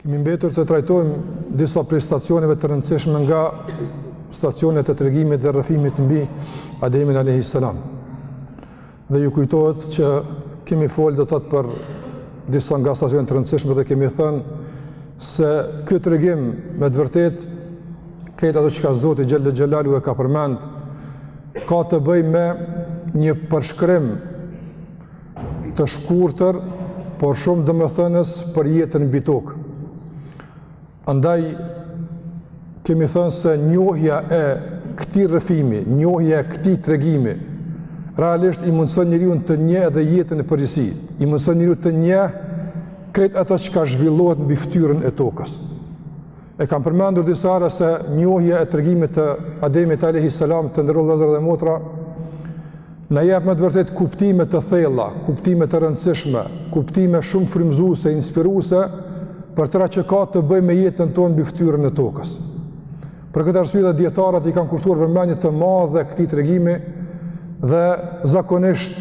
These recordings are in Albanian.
Kemi mbetur të trajtojmë disa prej stacioneve të rëndësishme nga stacionet e tregimit dhe rrëfimit mbi Ademin alejhi selam. Dhe ju kujtohet që kemi folë do të thotë për disa nga stacionet e rëndësishme dhe kemi thënë se ky tregim me të vërtetë këtë ato çka Zoti xhel-le xhelaluhu e ka përmend ka të bëjë me një përshkrim të shkurtër, por shumë domethënës për jetën mbi tokë. Andaj, kemi thënë se njohja e këtij rrëfimi, njohja e këtij tregimi, realisht i mundëson njeriut të njeh edhe jetën në përgjithësi, i mundëson njeriut të njeh krejt ato çka zhvillohet mbi fytyrën e tokës. E kam përmendur disa herë se njohja e tregimit të Ademit alejhi selam të nderuar vëllezër dhe motra na jep me të vërtetë kuptime të thella, kuptime të rëndësishme, kuptime shumë frymëzuese, inspiruese për tërë atë çka ka të bëjë me jetën tonë mbi fytyrën e tokës. Për këtë arsye edhe dijetarët i kanë kushtuar vëmendje të madhe këtij tregimi dhe zakonisht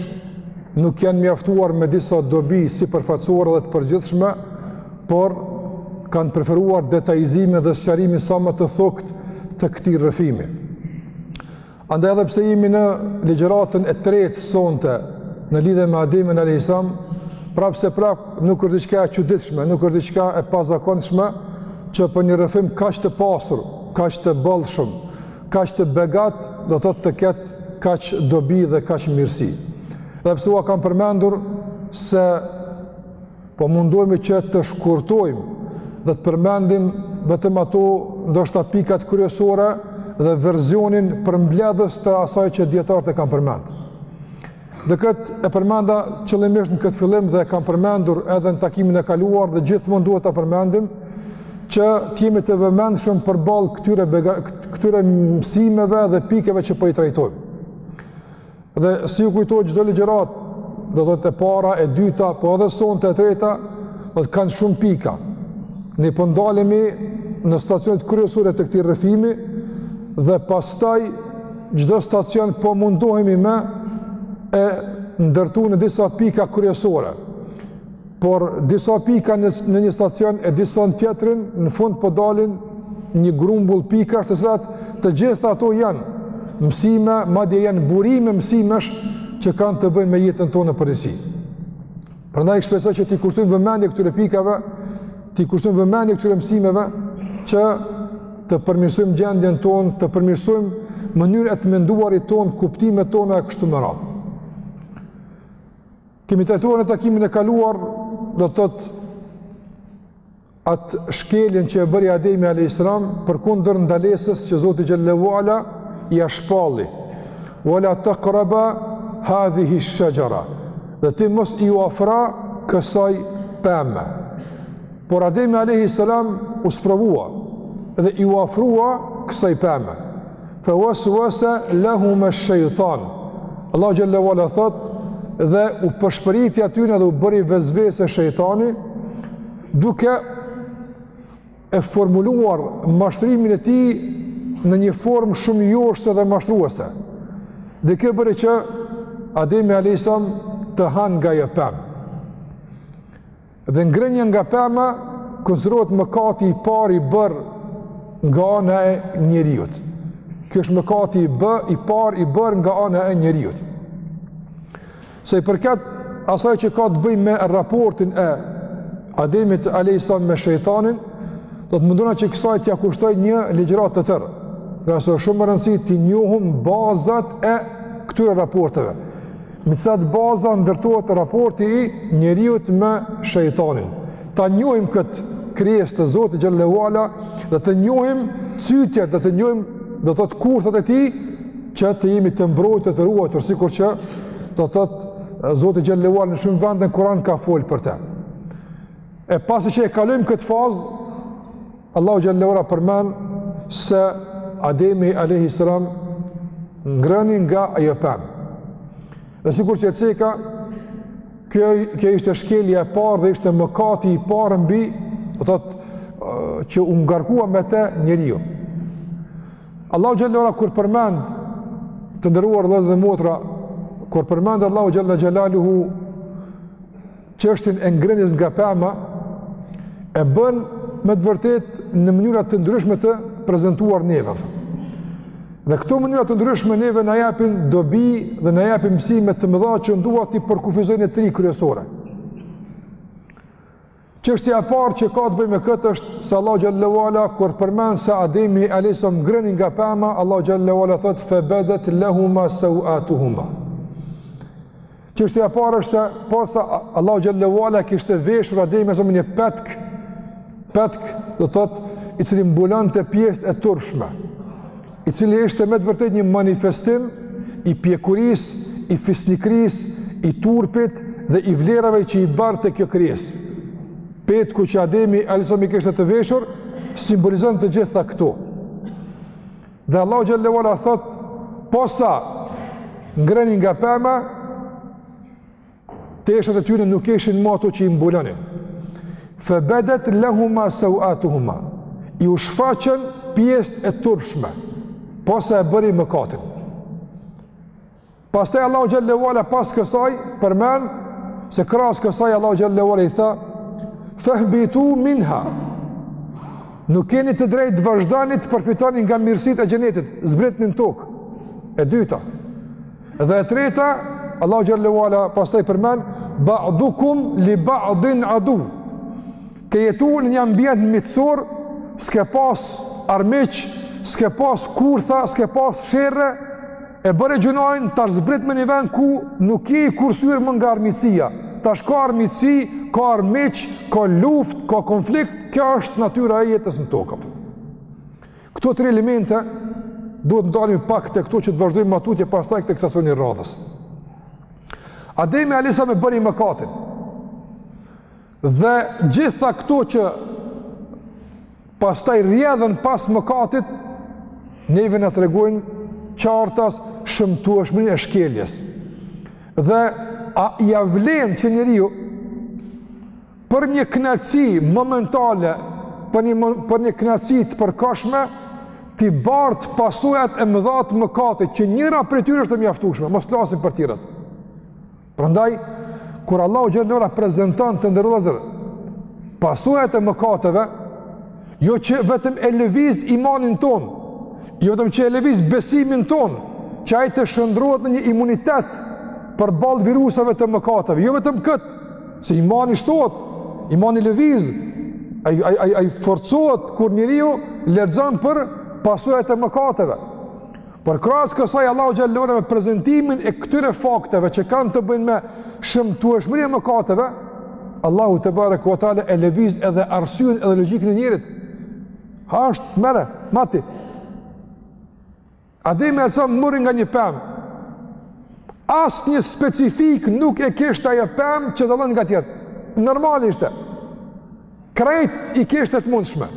nuk janë mjaftuar me disa dobi sipërfaqësore dhe të përgjithshme, por kanë preferuar detajizimin dhe sqarimin sa më të thukët të këtij rrëfimi. Andaj edhe pse jemi në ligjëratën e tretë sonte në lidhje me Ademin alejhi selam, prapë se prapë nuk është diçka e çuditshme, nuk është diçka e pazakonshme që për një rrëfim kaq të pasur, kaq të bollshëm, kaq të begatë, do thotë të ketë kaq dobi dhe kaq mirësi. Dhe pse ua kam përmendur se Po mundohemi që të shkurtojmë dhe të përmendim vetëm ato ndoshta pikat kryesore dhe versionin përmbledhës të asaj që dijetarët e kanë përmend. Dhe këtë e përmenda qëllimisht në këtë fillim dhe e kam përmendur edhe në takimin e kaluar dhe gjithmonë duhet ta përmendim që të jemi të vëmendshëm përballë këtyre këtyre mësimeve dhe pikeve që po i trajtojmë. Dhe si ju kujtohet çdo ligjëratë, do të thotë e para, e dyta, po edhe sonte e treta, do të kanë shumë pika. Ne po ndalemi në stacionet kryesore të këtij rrëfimi dhe pastaj çdo stacion po mundohemi me e ndërtu në disa pika kryesore. Por disa pika në në një stacion e disa në tjetrin, në fund po dalin një grumbull pikash të cilat të gjitha ato janë mësime, madje janë burime mësimesh që kanë të bëjnë me jetën tonë në përgjithësi. Prandaj shpresoj që t'i kushtojmë vëmendje këtyre pikave, t'i kushtojmë vëmendje këtyre mësimeve që të përmirësojmë gjendjen tonë, të përmirësojmë mënyrën e të menduarit tonë, kuptimet tona e kështu me radhë. Kemi trajtuar në takimin e kaluar do të thotë at shkeljen që e bëri Ademi alayhis salam përkundër ndalesës që Zoti xhallahu ala ia shpalli. Wala taqraba hadhihi ash-shajara. Dhe ti mos iu afro kësaj pemë. Por Ademi alayhi salam u sprovua dhe iu afrua kësaj pemë. Fa waswasa lahum ash-shaytan. Allahu jalla wala thotë dhe u pëshpëriti atyre dhe u bëri vezvese shejtani duke e formuluar mashtrimin e tij në një formë shumë joshëse dhe mashtruese. Dhe kjo bëri që Ademi alayhi salam të hajë nga ajo pemë. Dhe ngrënia nga pema konsiderohet mëkati i parë i bërë nga ana e njeriut. Ky është mëkati i bë i parë i bërë nga ana e njeriut. Sa i përket asaj që ka të bëjë me raportin e Ademit alayhisalam me shejtanin, do të mundohna që kësaj t'ia kushtoj një ligjëratë të tërë. Ngase shumë rëndësi t'i njohim bazat e këtyre raporteve. Mbi cilat baza ndërtohet raporti i njeriut me shejtanin. Ta njohim këtë krijesë të Zotit Gjallahu Ala dhe të njohim cytjet dhe të njohim do të thotë kurthat e tij që të jemi të mbrojtur e të ruajtur, sikur që do të thotë Zoti Gjallahu Ala në shumë vende në Kuran ka folë për te. E pasi që e kalojmë këtë fazë, Allahu xhallahu ala përmend se Ademi alayhi salam ngrëni nga ajo pemë. Dhe sikur që ceka kjo, kjo ishte shkelja e parë dhe ishte mëkati i parë mbi, do thotë që u ngarkua me të njeriu. Allahu xhallahu ala kur përmend të nderuar vëllezër dhe motra, kur përmend Allahu xhallahu xhelaluhu çështjen e ngrënies nga pema e bën me të vërtetë në mënyra të ndryshme të prezentuar neve. Dhe këto mënyra të ndryshme neve na japin dobi dhe na japin mësime të mëdha që dua t'i përkufizoj në tri kryesore. Çështja e parë që ka të bëjë me këtë është se Allah xhallahu ala kur përmend se Ademi alayhissalam ngrëni nga pema, Allah xhallahu ala thotë fa badat lahumā sawatuhumā. Çështja e parë është se posa Allahu xhallahu ala e kishte veshur Ademin me një petk, petk do të thotë i cili mbulonte pjesët e turpshme, i cili ishte me të vërtetë një manifestim i pjekurisë, i fisnikërisë, i turpit dhe i vlerave që i barte kjo krijesë. Petku që Ademi alisam e kishte të veshur simbolizonte të gjitha këto. Dhe Allahu xhallahu ala thotë, posa ngreni nga pema, teshat e tyre nuk ishin më ato që i mbulonin. Fa badat lahumā sawātuhumā. Iu shfaqën pjesët e turpshme, posa e bëri mëkatin. Pastaj Allahu xhallahu ala pas kësaj përmend se krahas kësaj Allahu xhallahu ala i tha fahbitu minha. Nuk keni të drejtë të vazhdoni të përfitoni nga mirësitë e xhenetit, zbritni në tokë. E dyta. Dhe e treta, Allahu xhallahu ala pastaj përmend ba'dukum li ba'din adu. Ke jetu në një ambient miqësor, s'ke pas armiq, s'ke pas kurtha, s'ke pas sherre, E bëre gjynahin tash zbrit në një vend ku nuk je i kursuar më nga armiqësia. Tash ka armiqësi, ka armiq, ka luftë, ka konflikt, kjo është natyra e jetës në tokë. Këto tre elemente duhet të ndalemi pak te këto që të vazhdojmë ma tutje pastaj te kësasi në radhës. Ademi alejhi selam e bëri mëkatin. Dhe gjitha këto që pastaj rrjedhin pas mëkatit, neve na tregojnë qartas shëmtueshmërinë e shkeljes. Dhe a ia vlen që njeriu për një kënaqësi momentale, për një, për një kënaqësi të përkohshme, t'i bartë pasojat e mëdha të mëkatit që njëra prej tyre është e mjaftueshme, mos flasim për tjerat. Prandaj kur Allahu xhallahu prezanton të nderuar pasojat e mëkateve, jo që vetëm e lëviz imanin tonë, jo vetëm që e lëviz besimin tonë, që ai të shndërrohet në një imunitet përballë viruseve të mëkateve, jo vetëm këtë, se imani shtohet, imani lëviz, ai ai ai ai forcohet kur njeriu lexon për pasojat e mëkateve. Por krahas kësaj Allahu xhallahu ala me prezantimin e këtyre fakteve që kanë të bëjnë me shëmtueshmërinë e mëkateve, Allahu tebareke ue teala e lëviz edhe arsyen edhe logjikën e njeriut. Ja është, merre, mati. Ademi alejhi selam mori nga një pemë. Asnjë specifikë nuk e kishte ajo pemë që dallon nga tjerat. Normal ishte. Krejt i kishte të mundshme.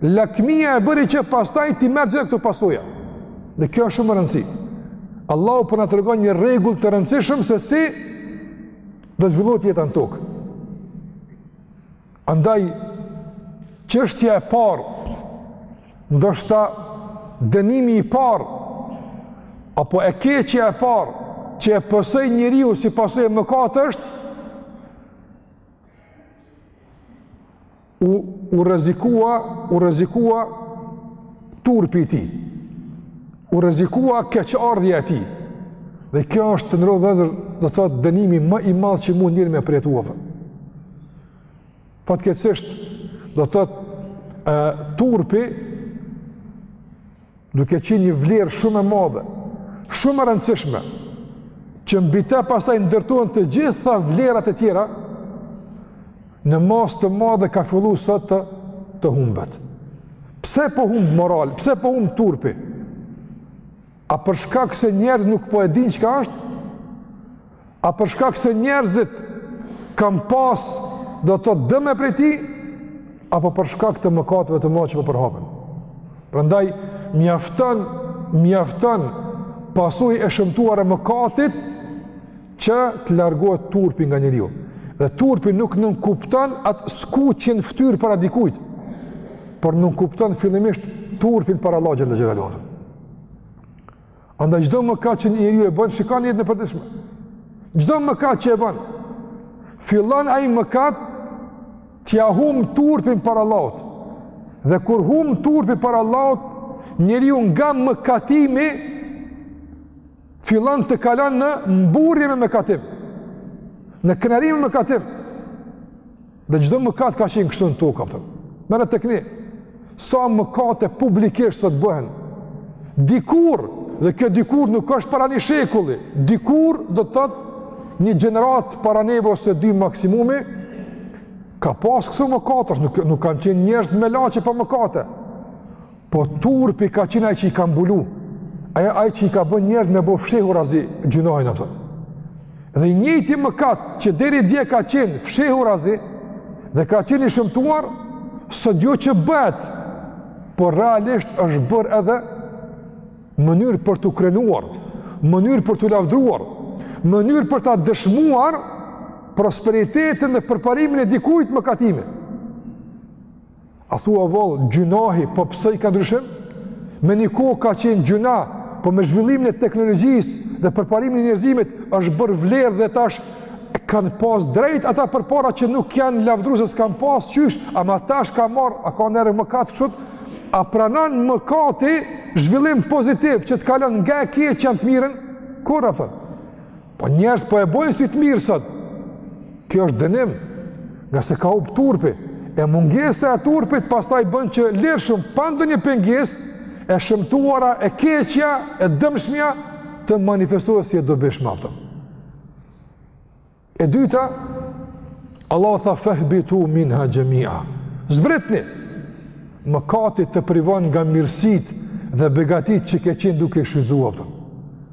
Lakmia e bëri që pastaj t'i marrë gjithë këto pasoja. Dhe kjo është shumë rëndësi. Allahu po na tregon një rregull të rëndësishëm se si do të zhvillohet jeta në tokë. Andaj çështja e parë ndoshta dënimi i parë apo e keqja e parë që e pësoi njeriu si pasojë e mëkatit është u u rrezikua, u rrezikua turpi i tij. U rrezikua keqardhja e tij. Dhe kjo është të nderuar vëllezër, do të thotë dënimi më i madh që mund njeri me përjetu. Fatkeqësisht, do të thotë, turpi Duke qenë një vlerë shumë e madhe, shumë e rëndësishme, që mbi të pastaj ndërtohen të gjitha vlerat e tjera, në masë të madhe ka fillu sot të, të humbet. Pse po humb moral, pse po humb turpi? A për shkak se njerëzit nuk po e dinë çka është? A për shkak se njerëzit kanë pas do të thotë dëme prej tij, apo për shkak të mëkateve të mëdha që po përhapen. Prandaj mjafton, mjafton pasojë e shëmtuar e mëkatit që të largohet turpi nga njeriu. Dhe turpi nuk nënkupton atë skuqjen në fytyrë para dikujt, por nënkupton fillimisht turpin para Allahut xhel-le xhelaluhu Andaj çdo mëkat që njeriu e bën, shikon jetën e përditshme. Çdo mëkat që e bën, fillon ai mëkat t'ia hum turpin para Allahut. Dhe kur hum turpin para Allahut, njeriu nga mëkatimi fillon të kalon në mburrje me mëkatim. Në krenari me mëkatim. Dhe çdo mëkat ka qenë kështu në tokë, kupton. Merre tek ne. Sa mëkate publikisht sot bëhen. Dikur, dhe kjo dikur nuk është para një shekulli. Dikur do të thotë një gjeneratë para neve ose dy maksimumi ka pas këso mëkatesh, nuk nuk kanë qenë njerëz melaqe pa mëkate. Po turpi ka qenë ai që i ka mbulu. Ai ai që i ka bën njerëz me bë fshehurazi gjynahin, kupton. Dhe i njëjti mëkat që deri dje ka qenë fshehurazi dhe ka qenë i shëmtuar, sot jo që bëhet, por realisht është bër edhe mënyrë për t'u krenuar, mënyrë për t'u lavdruar, mënyrë për ta dëshmuar prosperitetin dhe përparimin e dikujt mëkatimi. A thua vallë, gjynahi po pësojka ndryshim? Me një kohë ka qenë gjynah, po me zhvillimin e teknologjisë dhe përparimin e njerëzimit, është bërë vlerë dhe tash kanë pas drejt ata përpara që nuk janë lavdru se s'kanë pas qysh, ama tash ka marrë, a ka najherë mëkat kështu, a pranon mëkati zhvillim pozitiv që të kalon nga e keqja në të mirën? Kurrë, kupton? Po njerëz po e bojnë si të mirë sot. Kjo është dënim, nga se ka hup turpi. E mungesa e turpit pastaj bën që lirshëm pa ndonjë pengesë e shëmtuara, e keqja, e dëmshmja të manifestohet si e dobishme apo. E dyta, Allah tha fehbitu minha xhemia. Zbritni, mëkati të privon nga mirësitë dhe begatitë që ke qenë duke shfrytëzu apo.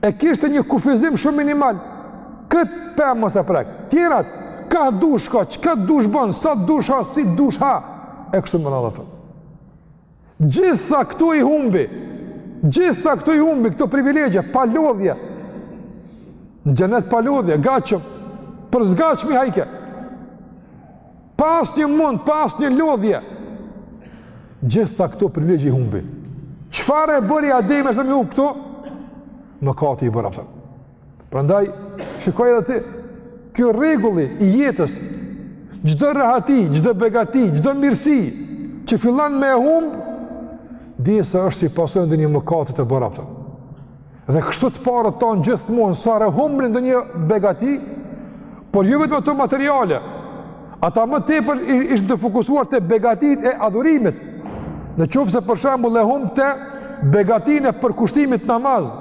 E kishte një kufizim shumë minimal. Kët pemë mos e prek. Tjerat ka dush, çka dush bën, sa dush ha, si dush ha. E kështu me radhë ato. Gjitha këto i humbi. Gjitha këto i humbi, këto privilegje pa lodhje. Në xhenet pa lodhje, gatshëm. Për s'gatshmi hajke. Pa asnjë mund, pa asnjë lodhje. Gjitha këto privilegje i humbi. Çfarë e bëri Ademin me i humb këto? Mëkati i bërë, apo. Prandaj, shikoj edhe ti, kjo rregulli i jetës, çdo rehati, çdo begati, çdo mirësi, që fillan me humb, dije se është si pasojë e ndonjë mëkatit të bërë, apo. Dhe kështu të parët tanë gjithmonë, sa herë humbnin ndonjë begati, por jo vetëm ato materiale. Ata më tepër ishin të fokusuar te begatitë e adhurimit. Në qoftë se për shembull e humbte begatinë e përkushtimit n'namaz,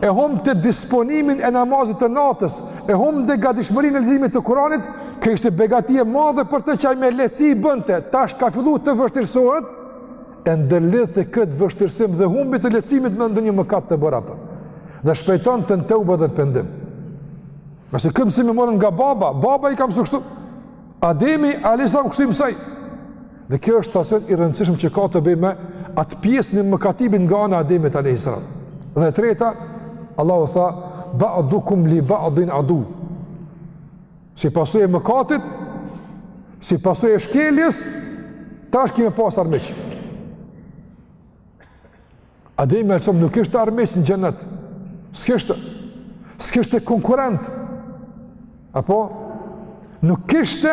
e humbte disponimin e namazit të natës, e humbte gatishmërinë e leximit të kuranit, kjo ishte begati e madhe për të që me lehtësi e bënte, tash ka fillu t'i vështirësohet, e ndërlidhte këtë vështirësim dhe humbje të lehtësimit me ndonjë mëkat të bërë atë. Dhe shpejtonte në teube dhe pendim. Ngase kët mësim e morën nga baba, baba i ka mësu kështu. Ademi, alejhi selam, kështu i mësoi. Dhe kjo është stacion i rëndësishëm që ka të bëjë me atë pjesën e mëkatimit nga ana e Ademit alejhi selam. Dhe e treta, Allahu tha, badukum li badin adu. Si pasojë e mëkatit, si pasojë e shkeljes, tash ki me pas armiq. Ademi alejhi selam nuk kishte armiq në xhennet. S'kishte. S'kishte konkurent. Apo? Nuk kishte,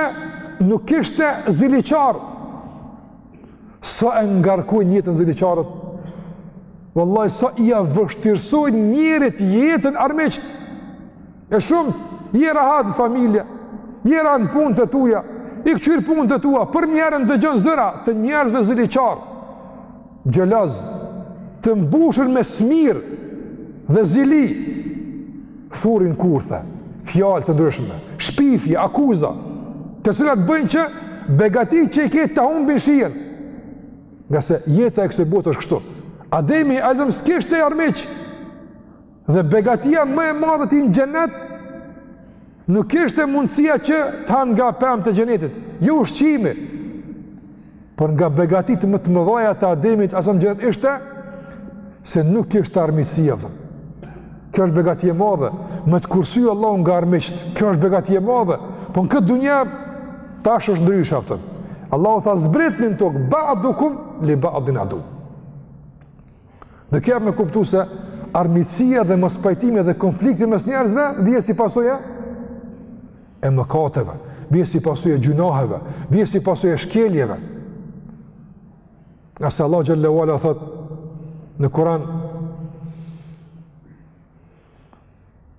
nuk kishte ziliqarë. Sa e ngarkojnë jetën ziliqarët? Vallahi, sa ia vështirësojnë njerit jetën armiqtë? E shumë, je rahat në familje, je rahat në punët e tuja, i këqyr punët e tua, përnjëherë dëgjon zëra të njerëzve ziliqarë, xhelozë, të mbushur me smirë dhe zili, thurin kurthe, fjalë të ndryshme, shpifje, akuza, të cilat bëjnë që begatitë që i ke ta humbin shijen, nga se jeta e kësaj bote është kështu. Ademi, alejhi selam, s'kishte armiq, Dhe begatia më e madhe e tij në xhenet, nuk ishte mundësia që të hanë nga pemët e xhenetit, jo ushqimi, por nga begatitë më të mëdhaja të Ademit a.s. në xhenet ishte, se nuk ishte armiqësia, a kupton. Kjo është begati e madhe, me të kursy Allahu nga armiqtë, kjo është begati e madhe, po në këtë dunja, tash është ndryshe, a kupton. Allahu tha zbritni në tokë, ba'dukum li ba'din aduv. Dhe kjo jep me kuptu se armiqësia dhe mospajtimi dhe konflikti mes njerëzve vije si pasojë e mëkateve, vije si pasojë e gjynaheve, vije si pasojë e shkeljeve. Ngase Allahu xhele ue ala thotë në Kuran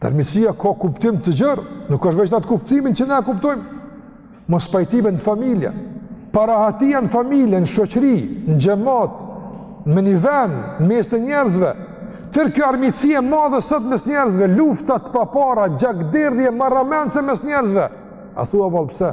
Armiqësia ka kuptim të gjerë, nuk është veç në atë kuptimin që ne e kuptojmë. Mospajtimet në familje, parahatia në familje, në shoqëri, në xhamat, në një vend, në mes të njerëzve. Tërë kjo armiqësi e madhe sot mes njerëzve, lufta të papara, gjakderdhje marramendëse mes njerëzve. A thua vallë pse?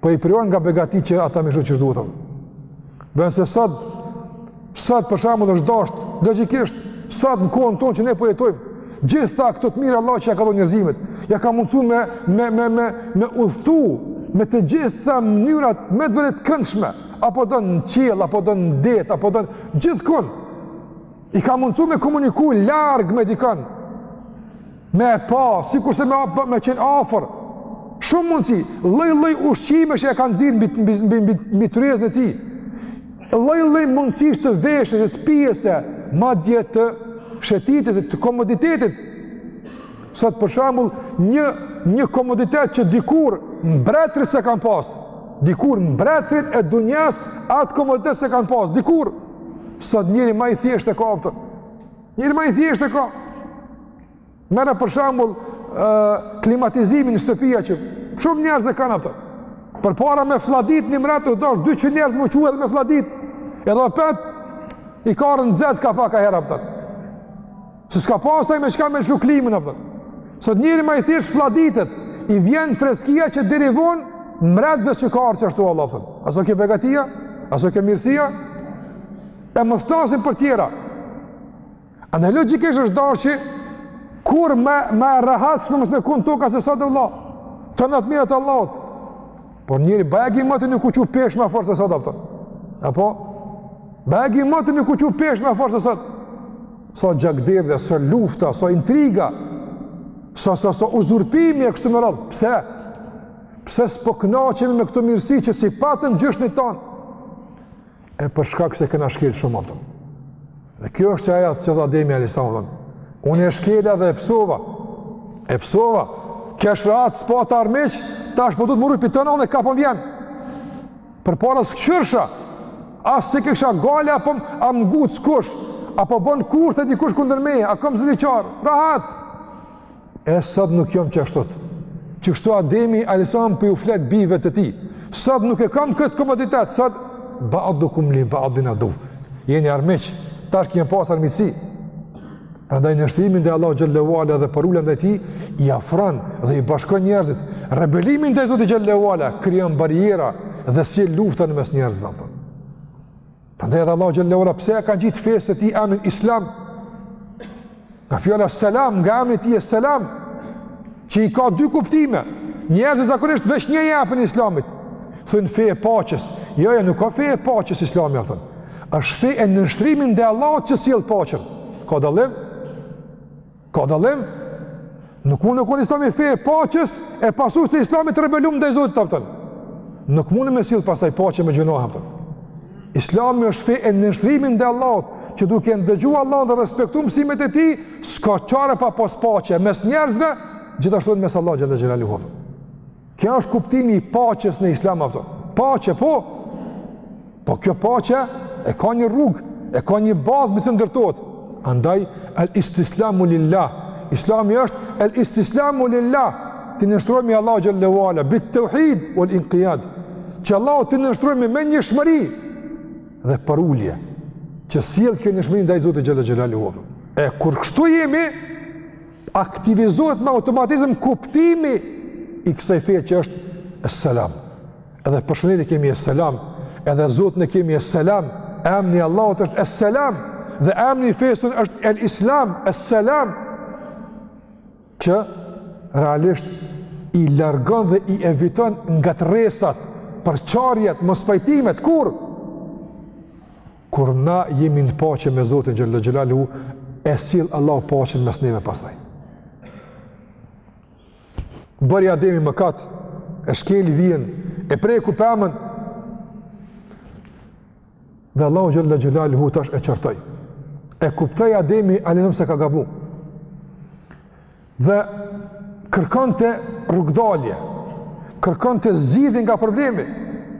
Po i privon nga begati që ata me i shiju qysh duhet. Në vend se sot sot për shembull është dashur logjikisht sot në kohën tonë që ne po jetojmë gjitha këto të mira Allahu që ja ka dhënë njerëzimit, ja ka mundësu me me me me me udhëtu me të gjitha mënyrat me të vërtetë të këndshme, apo do në qiell, apo do në det, apo do gjithkund. I ka mundësu me komuniku larg me dikon. Me e pa, sikurse me, me, me qenë afër, shumë mundësi, lloj-lloj ushqimesh i ka njeri mbi, mbi, mbi, mbi, mbi tryezën e tij, lloj-lloj mundësish të veshjes e të pijes, madje të shëtitjes e të komoditetit, sot për shembull një, një komoditet që dikur mbretërit s'e kanë pas, dikur mbretërit e dunjas atë komoditet s'e kanë pas, dikur, sot njeri ma i thjeshtë e ka, a kupton, Njeri më i thjeshtë e ka. Merre për shembull klimatizimin në shtëpia që shumë njerëz e kanë, a kupton. Përpara me fladit një mret, do 200 njerëz me u çu me fladit, edhe apet i ka rënë nxehtë ka paka herë, a kupton. Se s'ka pas ai me çka me lëshu klimën, a kupton. Sot njeri më i thjeshtë fladitet, i vjen freskia që deri vonë mreti dhe që ka arë që ashtu Allah, a kupton. A s'o kjo begati? A s'o kjo mirësi? E mos flasim për tjera. Andaj logjikisht është dashur që kurrë ma e rahatshme mos me kon toka se sot vallahi. Tana të mirat e Allahut. Por njeri bajagi moti nuk u çu peshë ma fort se sot, a kupton. Apo bajagi moti nuk u çu peshë ma fort se sot. Sa gjakderdhje, sa lufta, sa intriga, sa sa sa uzurpime e kështu me radhë. Pse? Pse s'po kënaqemi me këto mirësi që s'i patën gjyshnit tonë? e për shkak se kena shkel shumë, a kupton. Dhe kjo është qajo që dhe Ademi alejhi selam, unë e shkela dhe e pësova, e pësova, kesh rahat, s'pata armiq, tash po duhet m'u ru për unë e ka po vjen. Përpara s'kqyrsha, as s'kisha gajle, a po më nguc kush, a po bon kurthe dikush kundër meje, a kom ziliqarë, rahat. E sot nuk jam qashtu. Qështu Ademi alejhi selam po ju flet bijve të tij. Sot nuk e kam këtë komoditet, sot ba'dukum li ba'din aduv. Jeni armiq, tash kemi pas armiqësi. Prandaj nënshtrimi ndaj Allahut xhele ve ala dhe përulja ndaj tij, i afron dhe i bashkon njerëzit. Rebelimi ndaj Zotit xhele ve ala, krijon barriera dhe sjell lufta në mes njerëzve. Prandaj edhe Allahu xhele ve ala pse i ka ngjit fesë së tij emrin Islam? Nga fjala selam, nga emri i tij selam, që i ka dy kuptime. Njerëzit zakonisht veç një ia japin Islamit. Thonë fe e paqes. Jo, jo, nuk ka fe e paqes Islami, a kupton. Është fe e nënshtrimit ndaj Allahut që sjell paqen. Ka dallim? Ka dallim? Nuk mund me kon islami fe e paqes e pasuesit e islamit të rebelum ndaj Zotit, a kupton. Nuk mundni me sill pastaj paqe me gjynah, a kupton. Islami është fe e nënshtrimit ndaj Allahut, që duke ndëgju Allahun dhe respektu mësimet e tij, s'ka çare pa pas paqe mes njerëzve, gjithashtu në mes Allahut xhele xhelaluhu Kjo është kuptimi i paqes në islam, a kupton? Paqe po. Po kjo paqe e ka një rrugë, e ka një bazë mbi se ndërtohet. Andaj al istislamu lillah. Islami është al istislamu lillah. T'i nënshtrohemi Allahut xhele ve ala bit tauhid wal inqiyad. Që Allahut t'i nënshtrohemi me njëshmëri dhe përulje. Që sjell kjo njëshmëri ndaj Zotit xhele xhelaluhu. E kur kështu jemi, aktivizohet me automatizëm kuptimi i kësaj feje që është es selam. Edhe përshëndetjen e kemi es selam, edhe Zotin e kemi es selam, emni i Allahut është es selam, dhe emni i fesë sonë është el islam, es selam, që realisht i largon dhe i eviton ngatërresat, përçarjet, mospajtimet, kur? Kur na jemi në paqe me Zotin xhele xhelaluhu, e sill Allahu paqen mes neve pastaj. Bëri Ademi mëkat, e shkeli vijen, e preku pemën, dhe Allahu xhele xhelaluhu tash e qortoi. E kuptoi Ademi alejhi selam se ka gabu. Dhe kërkonte rrugëdalje, kërkonte zgjidhje nga problemi,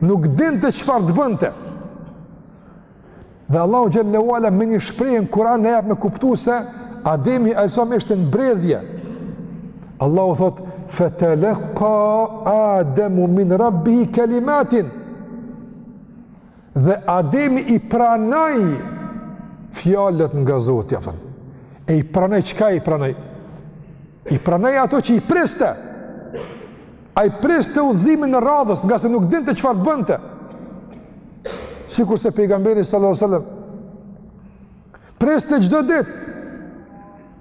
nuk dinte çfarë të bënte. Dhe Allahu xhele ve ala me një shprehje në Kur'an na jep me kuptu se Ademi alejhi selam ishte në bredhje. Allahu thotë, fetelekka Ademu min rabbihi kelimatin. Dhe Ademi i pranoi fjalët nga Zoti, a po. E i pranoi çka i pranoi? I pranoi ato që i priste. Ai priste udhëzimin e radhës, nga se nuk dinte çfarë të bënte. Sikur se pejgamberi sallallahu alajhi wasallam priste çdo ditë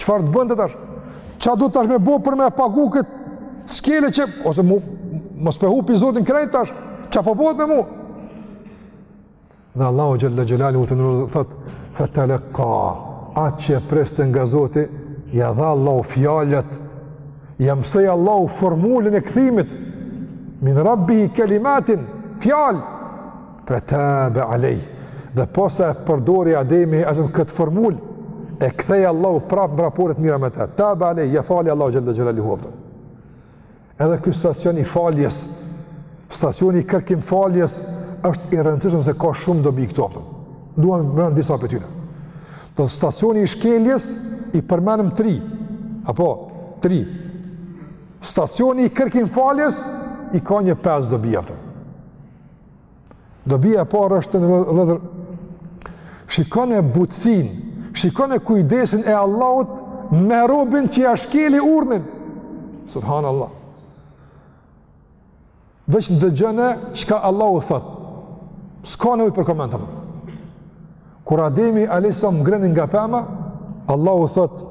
Çfarë të bënte tash? Ça du tash me bo për me pagu kët shkelje që, ose mu, mos pe hupi Zotin krejt tash? Ça po bohet me mu? Dhe Allahu xhel-le xhelaluhu thotë fetelekka atë që e priste nga Zoti ja dha Allahu fjalët ja mësoi Allahu formulën e kthimit min rabbihi kelimatin fjal Fetabe alejh. Dhe posa e përdori Ademi a.s. këtë formulë e ktheu Allahu prap në raporte të mira me të. Tabe alejh, ja fali Allahu xhel-le xhelaluhu. Edhe ky stacion i faljes, stacioni i kërkim faljes, është i rëndësishëm se ka shumë dobi këtu apo. Duam të përmendim disa prej tyne. Te stacioni i shkeljes i përmendëm 3. Apo 3. Stacioni i kërkim faljes i ka nja pesë dobi apo. Dobija e parë është, vëllezër, shikone butësinë, shikone kujdesin e Allahut me robin që ja shkeli urdhnin. Subhanallah. Veç ndëgjone çka Allahu thotë. S'ka nevojë për koment. Kur Ademi alejhi selam hëngri nga pema, Allahu thotë,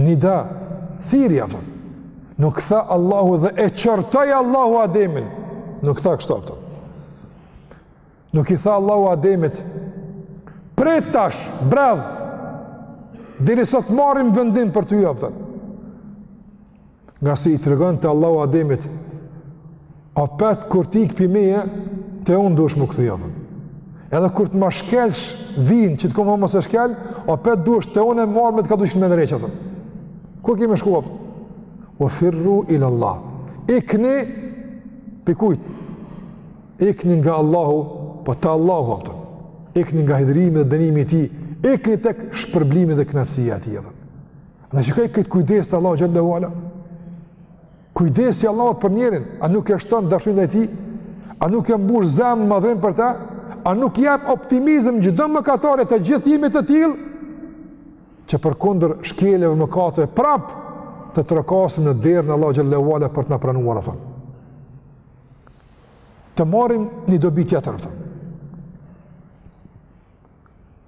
Nida, thirrja, a po. Nuk tha Allahu edhe e qortoi Allahu Ademin. Nuk tha kështu, a po. Nuk i tha Allahu Ademit, prej tash, bredh, derisa t'marrim vendim për ty, a po. Nga se i tregonte Allahu Ademit, apet kur t'iksh pi meje, te unë duhesh m'u kthy, a po. Edhe kur të ma shkelsh vijën, që të kom thonë mos e shkel, apet duhesh te unë me ardhë me të, ka duhesh me ndreq, Ku kemi shku, a po? Fefirru ilallah. Ikni, pi kujt, ikni nga Allahu, po te Allahu, a po Ikni nga hidhërimi dhe dënimi i tij, ikni tek shpërblimi dhe kënaqësia e tij, a po. Na shikoj këtë kujdes të Allahut xhel-le ve ala, kujdesi i Allahut për njerin, a nuk ia shton dashninë ndaj tij, a nuk ia mbush zemrën madhrim për të, a nuk i jep optimizëm çdo mëkatari të gjithë imi të tilë, që përkundër shkeljeve, mëkateve prap të trokasim në derën e Allahut xhel-le ve ala për të na pranuar, a po. Të marrim një dobi tjetër, a po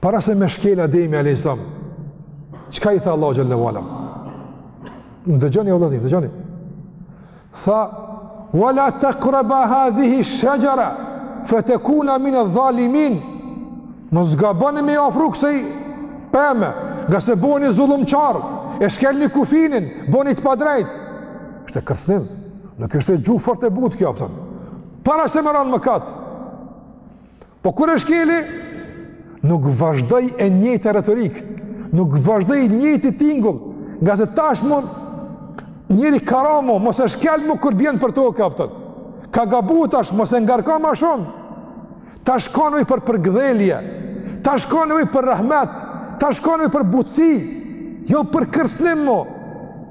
Para se me shkel Ademi alayhis salam. Çka i tha Allahu xhelle ue ala? Ndëgjoni vllazni, dëgjoni. Tha wala taqraba hadhihi ash-shajara fatakuna min adh-dhalimin. Mos gaboni me iu afru kësaj peme, ngase boni zullumqarë, e shkelni kufinin, boni të padrejtë. Është kërcënim. Nuk është gjuhë fort e butë kjo, kupton. Para se me ra në mëkat. Po kur e shkeli, nuk vazhdoi e njëjta retorikë, nuk vazhdoi i njëjti tingull, ngase tash mo njeri ka ra mo, mos e shkel mo kur bjen për tokë, kupton. Ka gabu tash, mos e ngarko ma shumë. Tash ka nevojë për përkdhelje, tash ka nevojë për rahmet, tash ka nevojë për butësi, jo për kërcnim mo.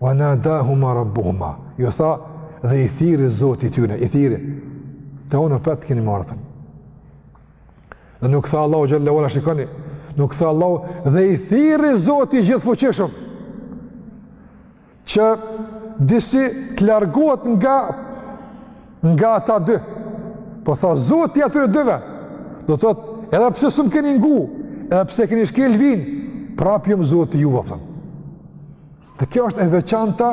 Wa nadahuma rabbuhuma. Ju tha dhe i thirri Zoti i tyre, i thirri. Te unë apet keni me ardh. Dhe nuk tha Allahu xhelle ue ala shikoni, nuk tha Allahu dhe i thirri Zoti i gjithfuqishëm. Që disi të largohet nga nga ata dy. Po tha Zoti i atyre dyve. Do thot, edhe pse s'm keni ngu, edhe pse keni shkel vijën, prapë jam Zoti juve, kupton. Dhe kjo është e veçanta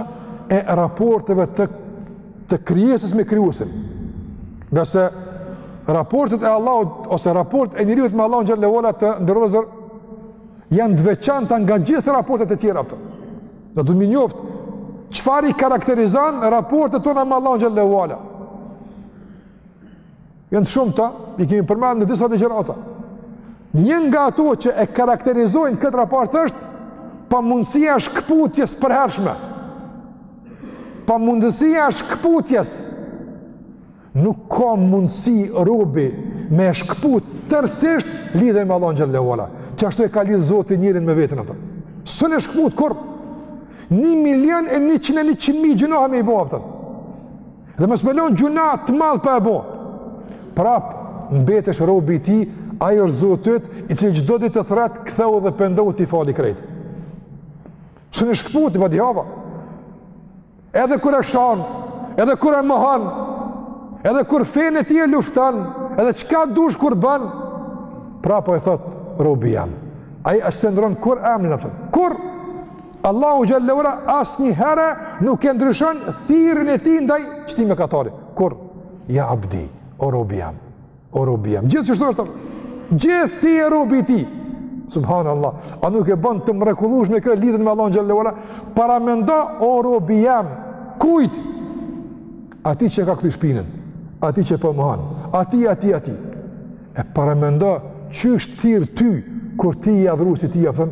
e raporteve të, të krijesës me krijuesin. Ngase raportet e Allahut, ose raportet e njeriut me Allahun xhelle ue ala, të nderuar vëllezër, janë të veçanta nga gjithë raportet e tjera, kupton. Dhe du me i njoft, çfarë i karakterizon raportet tona me Allahun xhelle ue ala? Janë të shumta, i kemi përmend në disa ligjërata. Një nga ato që e karakterizojnë këtë raport është pamundësia e shkëputjes përhershme. Pamundësia e shkëputjes. Nuk ka mundësi robi me shkëput tërsisht lidhjen me Allahun xhelle ue ala. Që ashtu e ka lidhë Zoti njerin me veten, kupton. S'un e shkëput kurrë. Një milion e njëqind e njëqind mi gjynahe me i bo, kupton. Dhe mos me lon gjynah të madh pa e bo. Prap mbetesh robi i tij, ai është Zoti yt, i cili çdo ditë të thret, kthehu dhe pendohu t'i fali krejt. S'un e shkëput ti badihava. Edhe kur e shan, edhe kur e mohon, edhe kur fenë e tij e lufton, edhe çka dush kur bon, prapë e thotë, robi jem. Ai s'e ndrron kurrë emnin, kupton. Kurrë. Allahu xhel-le ve ala asnjëherë nuk e ndryshon thirrjen e tij ndaj qëtij mëkatari. Kur ja abdi, o robi jem, o robi jem. Gjithqysh është. Gjithë ti je robi i tij. Subhanallah. A nuk e bën të mrekullueshme kjo lidhjen me Allahun xhel-le ve ala? Paramendo o robi jem. Kujt? Atij që ia ka kthy shpinën, atij që po mhan, atij atij atij. E paramendo qysh t'thirr ty kur ti je adhuruesi i tij, apton?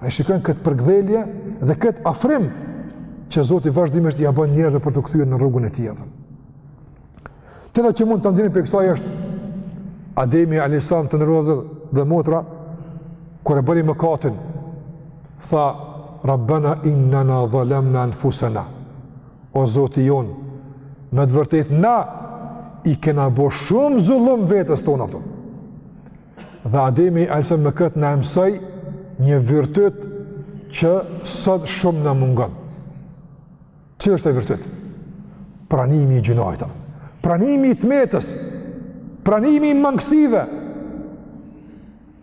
Ai shikon këtë përgdhelje dhe këtë afrim që Zoti vazhdimisht ia bën njerëzve për t'u kthyer në rrugën e tij. Tjetra që mund të nxjerrim prej kësaj është Ademi alejhi selam, të nderuar vëllezër dhe motra, kur e bëri mëkatin, tha, Rabbena innana dhalemna enfusena, o Zoti jonë, me të vërtetë na i kena bo shumë zullum vetes tonë, apton. Dhe Ademi alejhi selam me këtë na mësoi një virtyt që sot shumë na mungon. Cili është ai virtyt? Pranimi i gjynahit. Pranimi i të metës. Pranimi i mangësive.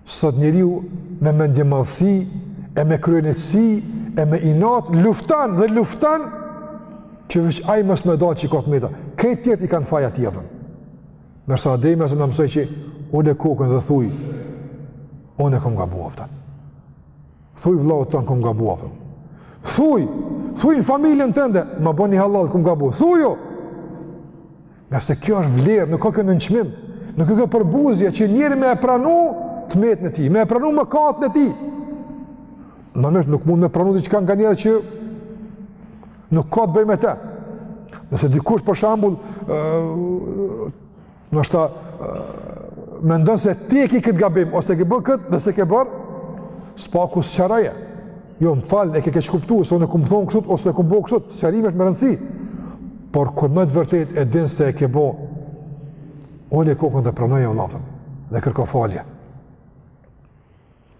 Sot njeriu me mendjemadhësi e me kryeneçësi e me inat luftan dhe luftan që veç ai mos me dalë që i ka të meta. Krejt tjerët i kanë fajet, apton. Ndërsa Ademi alejhi selam na mësoi që ule kokën dhe thuj, unë kom gabu, apton. Thuj vllaut tond kom gabu, apton. Thuj, thuj në familjen tënde, ma boni hallall, kom gabu, thuju. Ngase kjo është vlerë, nuk o kjo nënçmim, nuk o kjo përbuzje që njeri me e pranu të metën e tij, me e pranu mëkatin e tij. Noshta nuk mund me pranu diçka nganjëherë që Nuk ka të bëjë me të. Nëse dikush për shembull, ndoshta mendon se ti e ke këtë gabim ose e ke bo këtë, dhe s'e ke bërë, së paku sqaroje. Jo, më fal, e ke keqkuptu se unë kum thon kështu ose kum bo kështu, sqarimi është me rëndësi. Por kur me të vërtetë e din se e ke bo, ule kokën dhe pranoje vëlla, apton, dhe kërko falje.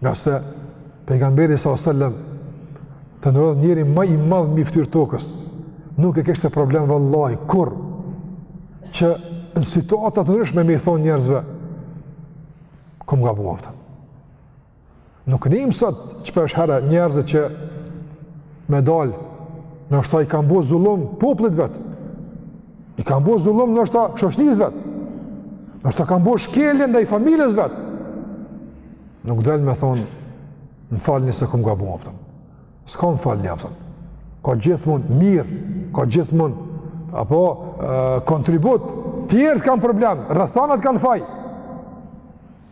Ngase pejgamberi salallahu alejhi ve selem, të nderuar, njeri ma i madhë mbi fytyrë të tokës, nuk e kishte problem vallahi kurrë që në situata të ndryshme me i thonë njerëzve, kom gabu, apton. Nuk nim sot shpeshherë njerëzve që me dalë, noshta i kam bo zullum popullit vet, i kam bo zullum noshta shoqnisë vet, noshta kam bo shkelje ndaj familjes vet, Nuk del me thonë, më falni se kom gabu, kupton. S'ka më falni, kupton. Ka gjithmonë mirë, ka gjithmonë, apo e, kontribut, tjerët kanë problem, rrethanat kanë faj.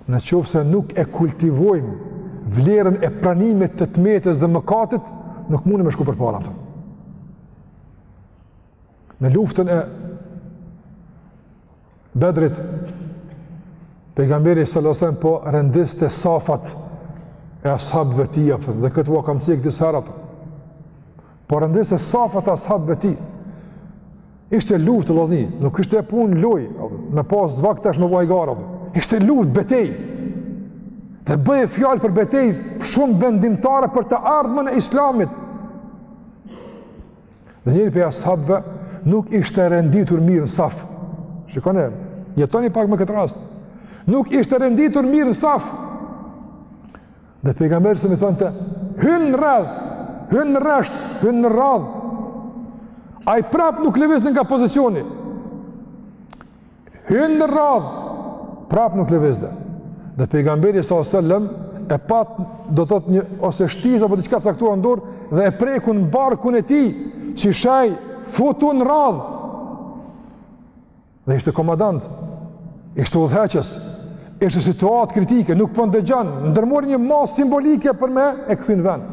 Në qoftë se nuk e kultivojmë vlerën e pranimit të të metës dhe mëkatit, nuk mundni me shku përpara, kupton. Në luftën e Bedrit, pejgamberi sallallahu alajhi wasallam po rendiste safat e ashabëve të tij kupton dhe këtë ua kam cek disa herë kupton. Po rendiste safat e ashabëve të tij. Ishte luftë vëllazni, nuk ishte punë loj, me pas vakt tash me vaj gara. Ishte luftë betejë. Dhe bëhej fjalë për betejë shumë vendimtare për të ardhmen e Islamit. Dhe njëri prej ashabëve nuk ishte renditur mirë në saf. Shikoni, jetoni pak me këtë rast. Nuk ishte renditur mirë në saf. Dhe pejgamberi s.a.s. i thonte, hyn në radhë, hyn në rresht, hyn në radhë. Ai prapë nuk lëviz nga pozicioni. hyn në radhë, prapë nuk lëvizte. Dhe pejgamberi s.a.s. e pat do të thotë një ose shtizë apo diçka caktuar në dorë dhe e preku në barkun e tij që shaj futu në radhë. Dhe ishte komandant, ishte udhëheqës, ishte situatë kritike, nuk po ndëgjon, ndërmori një masë simbolike për me e kthy në vend.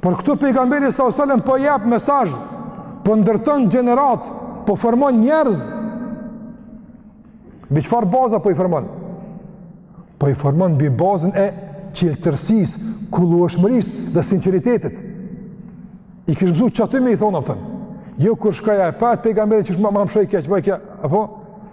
Por këtu pejgamberi s.a.s. po jep mesazh, po ndërton gjeneratë, po formon njerëz. Mbi çfarë baza po i formon? Po i formon mbi bazën e çiltërsisë, kullueshmërisë dhe sinqeritetit. I kish mësu që aty me i thonë kupton. Jo kur shkoi a e patë pejgamberin që më mshoi keq, më po kjo, apo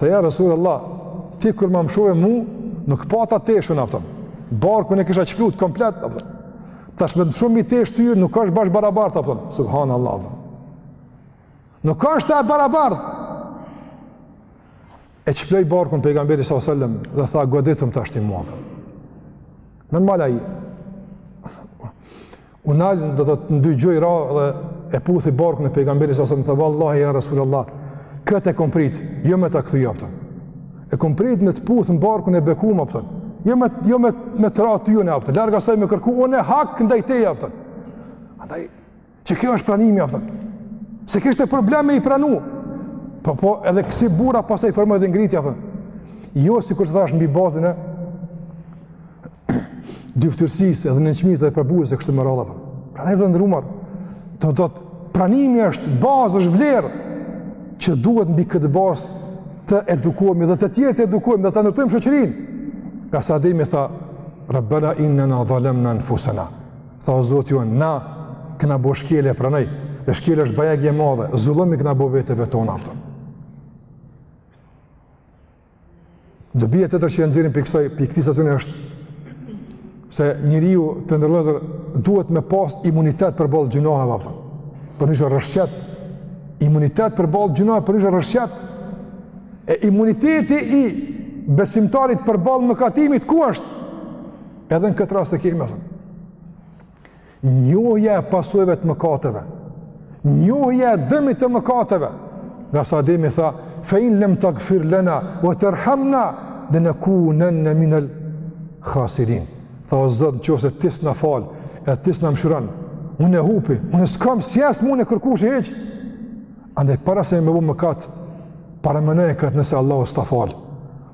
Tha ja Rasul Allah, ti kur më mshove mu, nuk pata tesha, kupton. Barkun e kisha çplut, komplet, kupton. Tash me të mshu mbi tesha ty, nuk është bash e barabartë, kupton. Subhanallah, kupton. Nuk është e barabartë. E çploi barkun pejgamberi s.a.s. dhe tha, goditëm tash ti mu, kupton. U nal ai, u nal do të thotë në dy gjunj ra dhe e puthi barkun e pejgamberit s.a.s. tha vallahi ja rasulullah këtë e kom prit jo me ta kthy kupton e kom prit me ta puth barkun e bekum kupton jo më jo me të ra ty unë kupton larg asaj me kërku unë hak ndaj teje kupton andaj që kjo është pranimi kupton s'e kishte problem me i pranu po po edhe kësi burra pastaj formoi dhe ngriti kupton jo sikurse thashë mbi bazën e dyfytyrësisë edhe nënçmimit dhe përbuzjes e kështu me radhë. Prandaj të nderuar, do të thotë pranimi është bazë, është vlerë që duhet mbi këtë bazë të edukohemi dhe të tjerë të edukohemi dhe të ndërtojmë shoqërinë. Ngase Ademi tha Rabbana innana zalamna anfusana. Tha o Zoti ynë na kena bo shkelje e pranoj. Dhe shkelja është bajagi e madhe, zullum i kena bo vetve tona. Apëton. Dobia tjetër që e nxjerrim prej kësaj, prej këtij është se njeriu të nderuar vëllezër duhet me pas imunitet përballë gjynaheve apëton. Përndryshe rrëshqet imunitet përballë gjynaheve përndryshe rrëshqet e imuniteti i besimtarit përballë mëkatimit ku është? Edhe në këtë rast e kemi apëton. Njohja e pasojave të mëkateve. Njohja e dëmit të mëkateve. Ngase Ademi tha, fe in lem tagfir lena, ue terhamna, lenekunenne minel khasirin. Tha o Zot në qoftë se ti s'na fal, e ti s'na mshiron, unë e hupi, unë s'kam s'jes mu në kërkush e heqë. Andaj para se me bo mëkat, paramenoe këtë nëse Allahu s'ta fal.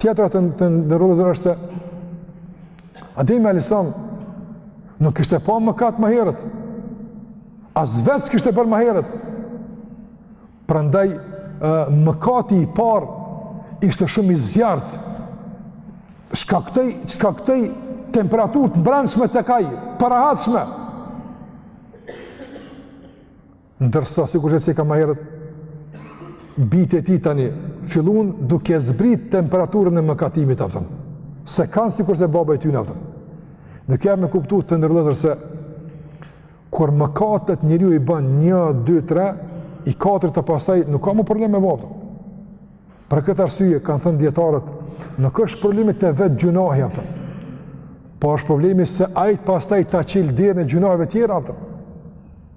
Tjetra të nderuar vëllezër është se Ademi alejhi selam nuk kishte pa mëkat më herët. As vetë s'kishte bërë më herët. Prandaj mëkati i parë ishte shumë i zjarrtë. Shkaktoi, shkaktoi temperaturë të brendshme tek ai, parahatshme. Ndërsa, sikur që s'ka ma herët, bijtë e tij tani, fillun duke zbrit temperaturën e mëkatimit, apëton. S'e kanë sikurse babai i tyne apëton. Dhe kjo me kuptu të nderuar vëllezër se, kur mëkatet njeriu i bën një, dy, tre, i katërti pastaj, nuk ka më problem me bo apëton. Për këtë arsye, kanë thënë dijetarët, nuk është problemi te vetë gjynahi, apëton. Po është problemi se ai pastaj ta qil derën e gjynaheve tjera, apëton.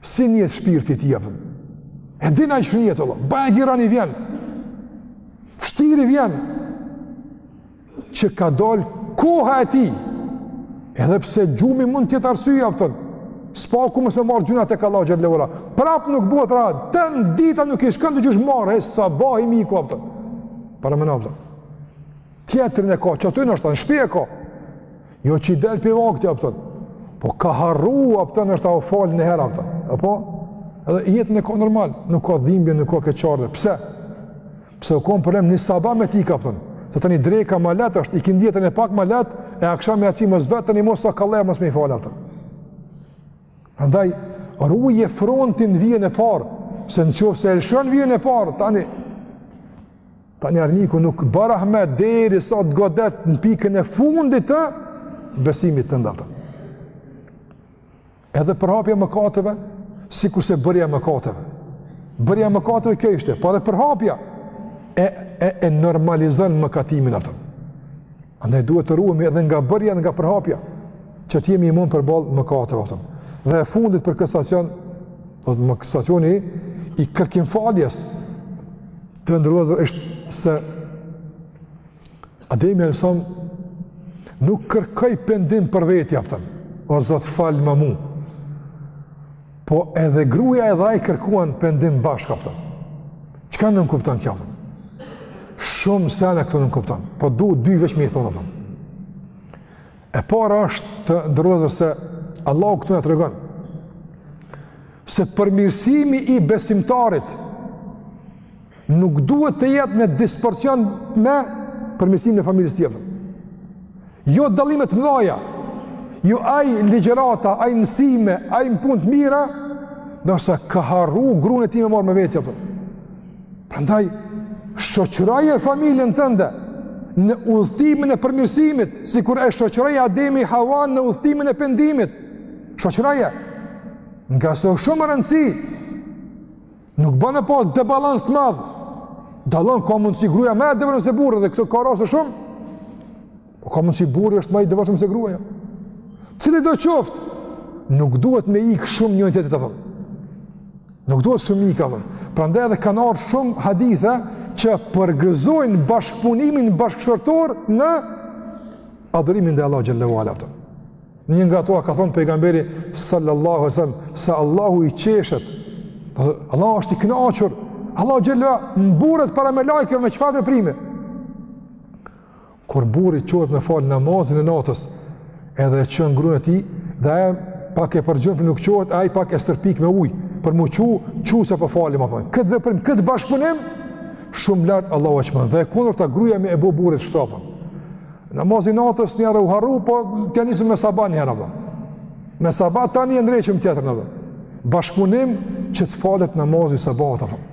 Si nihet shpirti i tij apëton? E dina i shpirti nihet, Allah. Bajagi ran i vjen. Vështirë i vjen. Që ka dal koha e tij. Edhe pse gjumi mund të jetë arsye, apëton. S'paku mos me marrë gjynah tek Allahu xhele ue ala. Prap nuk bëhet rahat. Tan dita nuk i shkon diqysh marë. E sabahi m'iku, apëton. Parameno, apëton. Tjetrin e ka, që aty në është, në shpi e ka. Jo që i del prej vakti, apëton. Po ka harru, apëton, është a e fal najherë, apëton. E po? Edhe jetën e ka normal, nuk ka dhimbje, nuk ka keqardhje. Pse? Pse u kon problem një sabah me t'ik, apëton. Se tani dreka ma lehtë është, ikindia edhe pak ma lehtë, e akshami e jacia mos vetni mo sa kollaj mos me i fal, apëton. Andaj, ruje frontin vijën e parë, se në qoftë se e lshon vijën e parë, tani, Tani armiku nuk bën rahmet derisa të godet në pikën e fundit të besimit tënd, a kupton. Edhe përhapja e mëkateve, sikurse bërja e mëkateve. Bërja e mëkateve kjo ishte, po edhe përhapja e, e, e normalizon mëkatimin, a kupton. Andaj duhet të ruhemi edhe nga bërja edhe nga përhapja, që të jemi imun përballë mëkateve, a kupton. Dhe e fundit për këtë stacion, domethënë stacioni i kërkimfaljes, Të nderuar vëllezër, është se Ademi alejhi selam nuk kërkoi pendim për vete, a kupton, o Zot falmë mu. Po edhe gruja edhe ai kërkuan pendim bashkë, a kupton. Çka nënkupton kjo, a kupton? Shumë sene këtu nënkupton, po du dy veç me i thonë, a kupton. E para është, të nderuar vëllezër, se Allahu këtu na tregon se përmirësimi i besimtarit nuk duhet të jetë në disproporcion me përmirësimin e familjes tjetër. Jo dallime të mëdhaja, jo ai ligjërata, ai mësime, ai në punë të mira, ndërsa ka harru grunë e tij me marrë me vete, a kupton. Prandaj, shoqëroje familjen tënde në udhëtimin e përmirësimit, sikur e shoqëroi Ademi Havan në udhëtimin e pendimit. Shoqëroje, ngase shumë rëndësi, nuk bën me pas debalans të madh, dallon, ka mundësi gruja ma e devotshme se burri dhe këtu ka raste shumë, O ka mundësi burri është ma i devotshëm se gruaja. Cilido qoftë? Nuk duhet me ikë shumë njëri-tjetrit, domethënë. Nuk duhet shumë me ikë, a kupton. Prandaj edhe kanë ardhë shumë hadithe që përgëzojnë bashkëpunimin bashkëshortor në adhurimin ndaj Allahut xhel-le ue ala, a kupton. Një nga ato ka thonë pejgamberi sallallahu alaihi wasallam se Allahu i qeshet. Allahu është i kënaqur. Allahu xhela mburret para melaikeve me çfarë veprime. Kur burri çohet me falë namazin e natës, edhe e çon grunë e tij, dhe ajo pak e përgjumun nuk çohet, ai pak e stërpik me ujë, për m'u çu, çu se po falim, a kupton. Këtë veprim, këtë bashkëpunim, shumë lart Allahu e çmon, dhe e kundërta gruja me ia bo burrit ashtu, a kupton. Namazi i natës njëherë u harru, po t'ia nisim me sabah njëherë, a kupton. Me sabah tani e ndreqim tjetrën, a kupton. Bashkëpunim që të falet namazi i sabahut, a kupton.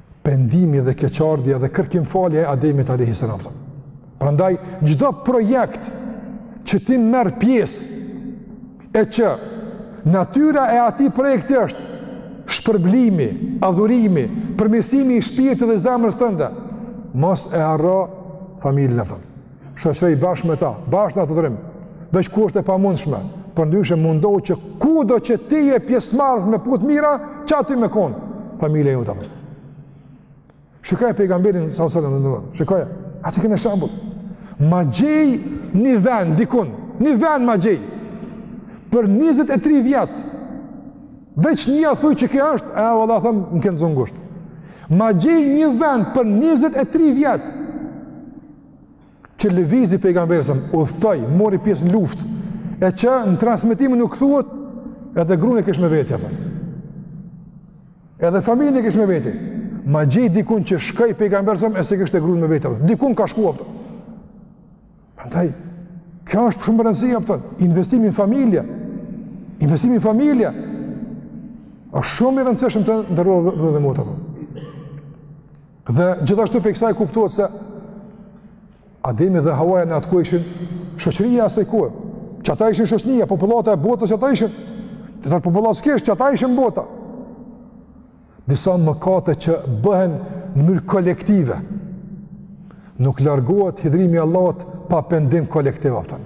pendimi dhe keqardhja dhe kërkimfalja e Ademit alejhi selam. Prandaj, çdo projekt që ti merr pjesë e që natyra e atij projekti është shpërblimi, adhurimi, përmirësimi i shpirtit dhe zemrës tënde, mos e harro familjen, a kupton. shoqëroji bashkë me ta, bashkë në atë udhëtim, veç ku është e pamundshme, përndryshe mundohu që kudo që ti je pjesëmarrës me punë të mira, që aty me konë, familja jote. Shikoje pejgamberin, sallallahu alejhi ve selem, shikoje, atë e ke shambull, ma gjej një ven, dikun, një ven ma gjej, për 23 vjetë, veç një a thuj që kjo është, e, valla, thom, më ke zu ngusht, ma gjej një ven për 23 vjetë, që lëvizi pejgamberi alejhi selam udhëtoi, mori pjesë në luftë e që në transmetimin nuk thuhet edhe gruan e kish me vete, a kupton. Edhe familjen e kish me vete. Ma gjej dikun që shkoi pejgamberi alejhi selam e s'e kishte gruan me vete. Dikun ka shkuar. Prandaj kjo është shumë e rëndësishme, a kupton, investimi në familje. Investimi në familje. Është shumë i rëndësishëm të nderuar vëllezër e motra. Dhe gjithashtu prej kësaj kuptohet se Ademi dhe Havaja në atë kohë ishin shoqëria e asaj kohë. Qata ishin shoqnia, popullata e botës qata ishin. Tjetër popullatë s'kishte, qata ishin bota. Disa mëkate që bëhen në mënyrë kolektive. Nuk largohet hidhrimi i Allahut pa pendim kolektiv, a kupton.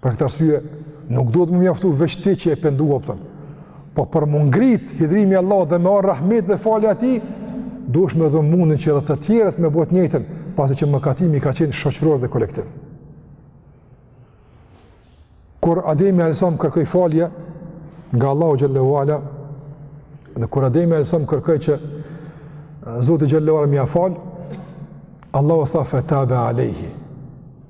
Për këtë arsye, nuk duhet me u mjaftu veç ti që je pendu, a kupton. Po për me u ngrit hidhrimi i Allahut dhe me ardh rahmeti dhe falja e tij, duhesh me dhënë mundin që edhe të tjerët me bo të njëjtën, pasi që mëkatimi ka qenë shoqëror dhe kolektiv. Kur Ademi alejhi selam kërkoi falje nga Allahu xhele ve ala, dhe kur Ademi alejhi selam kërkoi që Zoti xhele ve ala me ia falë, Allahu tha fetabe alejhi,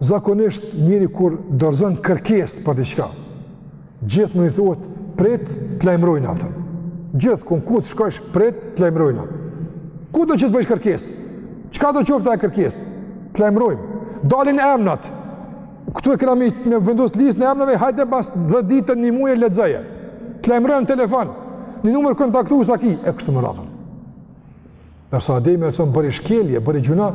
Zakonisht njeri kur dorëzon kërkesë për diçka, gjithmonë i thuhet prit të lajmërojmë, a kupton. Gjithkun ku të shkosh prit të lajmërojmë. Kudo që të bësh kërkesë? Çkado qoftë ajo kërkesë? Të lajmërojmë. Dalin emnat. Ktu e kemi me, me vendos listën e emrave, hajde pas 10 ditë në një muaj lexoje. Të lajmërojmë në telefon. Një numër kontaktues a ki e kështu me radhë. Ndërsa Ademi alejhi selam bëri shkelje, bëri gjynah,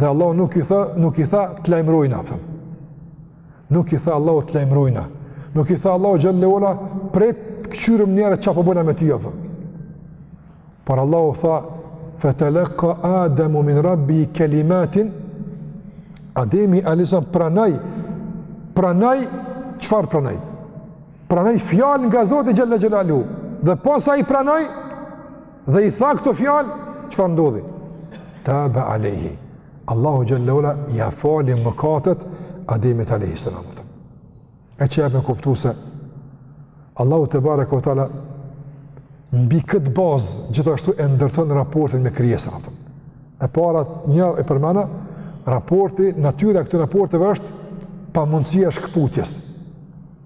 dhe Allahu nuk i tha, nuk i tha të lajmërojna, a kupton. Nuk i tha Allahu të lajmërojna. Nuk i tha Allahu xhele ve ala, prit të këqyrim njëherë çka po bojna me ty, a kupton. Por Allahu tha, fetelekka Ademu min rabbihi kelimatin, Ademi alejhi selam pranoi, pranoi, çfarë pranoi? Pranoi fjalë nga Zoti xhele xhelaluhu dhe posa i pranoi, Dhe i tha këto fjalë, çfarë ndodhi? Tabe alejhi. Allahu xhel-le ue ala ia fali mëkatet Ademit alejhi selam. E që jep me kuptu se Allahu tebareke ue teala mbi këtë bazë gjithashtu e ndërton raportin me krijesën, a kupton. E para që e përmena, raporti, natyra e këtyre raporteve është pamundësia e shkëputjes.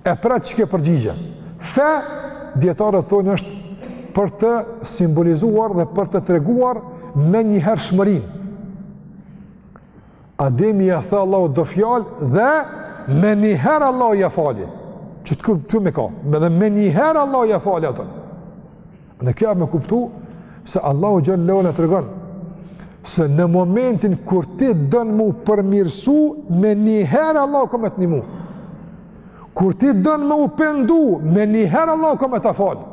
E pra ç'kje përgjigjja? Fe, dijetarët thonë është për të simbolizuar dhe për të treguar menjëhershmërinë. Ademi ia tha Allahut do fjalë dhe menjëherë Allahu ia fali. Që të kërë të me ka, edhe menjëherë Allahu ia fali, a kupton. Edhe kjo jep me kuptu se Allahu xhel-le ue ala na tregon se në momentin kur ti don me u përmirësu menjëherë Allahu ka me të ndihmu kur ti don me u pendu menjëherë Allahu ka me të falë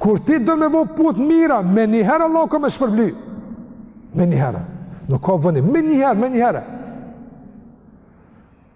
kur ti don me bo punë të mira menjëherë Allahu ka me shpërbly menjëherë nuk ka vonim menjëherë menjëherë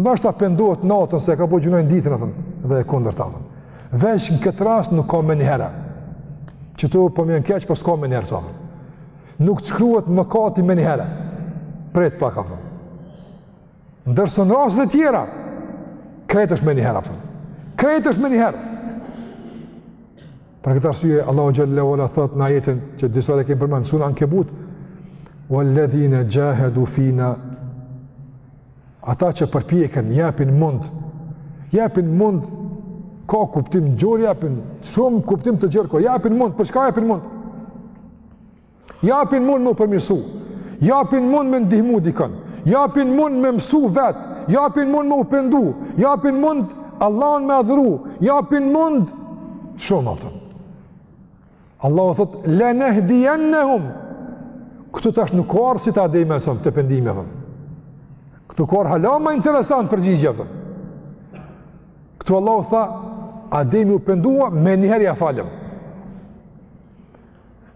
Ndoshta pendohet natën se ka bo gjynah ditën, a kupton, dhe e kundërta, a kupton. Veç në këtë rast nuk ka menjëherë. Qëtu po m'vjen keq, po s'ka menjëherë, a kupton. Nuk të shkruhet mëkati menjëherë. Pret pak, a kupton. Ndërsa në rastet e tjera, krejt është menjëherë, a kupton. Krejt është menjëherë. Për këtë arsye, Allahu xhel-le ue ala thotë në ajetin që disa herë e kemi përmenë, suren Ankebut, Uel-ledhine xhahedu fina Ata që përpjeken, japin mund, japin mund, ka kuptim gjerë, japin shumë kuptim të gjerë, kjo japin mund, për çka japin mund? Japin mund me u përmirësu, japin mund me ndihmu dikën, japin mund me mësu vetë, japin mund me u pendu, japin mund Allahun me adhuru, japin mund shumë, a kupton. Allahu thotë le nehdijennehum. Këtu tash nuk erdh si te Ademi alejhi selam te pendimi apo. Këtu erdh hala ma interesant përgjigjja apo. Këtu Allahu tha Ademi u pendua menjëherë ia falëm.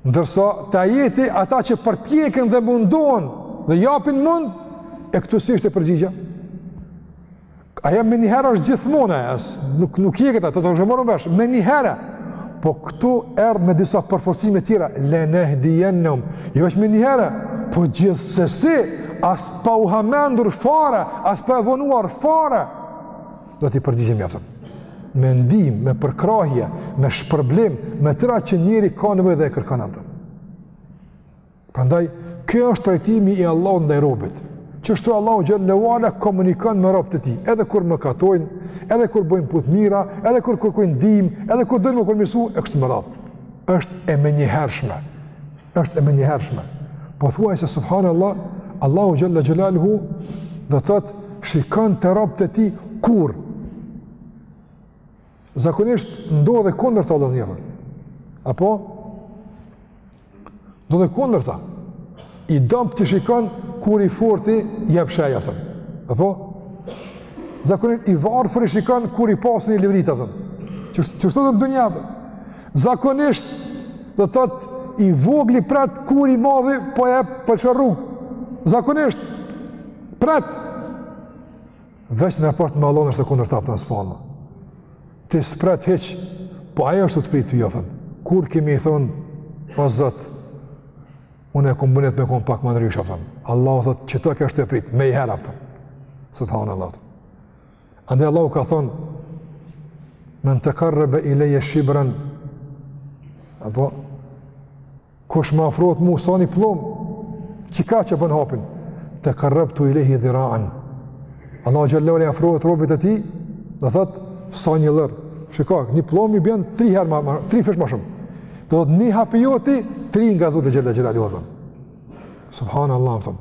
Ndërsa te ajeti ata që përpjeken dhe mundohen dhe japin mund e këtu si është e përgjigja? Ajo menjëherë është gjithmonë, nuk, nuk hjeket, tashmë morëm vesh, menjëherë. Po këtu erdh me disa përforcime tjera, le nehdijennehum, jo veç menjëherë, po gjithsesi, as pa u hamendur fare, as pa e vonuar fare, do t'i përgjigjemi, a kupton. Me ndihmë, me përkrahje, me shpërblim, me tëra që njeri ka nevojë dhe e kërkon, a kupton. Prandaj, kjo është trajtimi i Allahut ndaj robit. Qështu Allahu xhele ue ala komunikon me robët e tij, edhe kur mëkatojnë, edhe kur bëjnë punë të mira, edhe kur kërkojnë ndihmë, edhe kur dojnë me u përmirësu, e kështu me radhë. Është e menjëhershme. Është e menjëhershme. Po thuaj se subhanallah Allahu xhele xhelaluhu do të thotë shikon te robët e tij kur zakonisht ndodh e kundërta ndër njerëz. Apo Ndodh e kundërta. I dobëti shikon kur i forti jep shej, a kupton. Apo? Zakonisht i varfëri shikon kur i pasni livrit, a kupton. Qështu dhe në dunja, apo? Zakonisht do të thotë i vogli pret kur i madhi po i lshon rrugë. Zakonisht pret Veç në raport me Allahun është e kundërta a kupton, subhanallah. Ti s'pret hiç, po ai është tu t'pritë ty, a kupton. Kur ke me i thonë o Zot, unë e kom bo nijet me kon pak ma ndryshe, a kupton. Allahu thot qetu kesh tu të prit, menjëherë, a kupton. Subhanallah. Andaj Allahu ka thon Men tekarrabe ilejje shibren Apo Kush më afrohet mu, sa një pllomë, që kaq e bën hapin, tekarrabtu ilejhi dhiraan. Allahu xhele ue ala i afrohet robit të tij, do të thotë, sa një llërë, shiko, një pllomë i bjen tri herë, ma, ma, tri fish ma shumë. Do të thotë, një hap i joti, tri nga Zoti xhele xhelaluhu, do të thotë. Subhanallah, a kupton.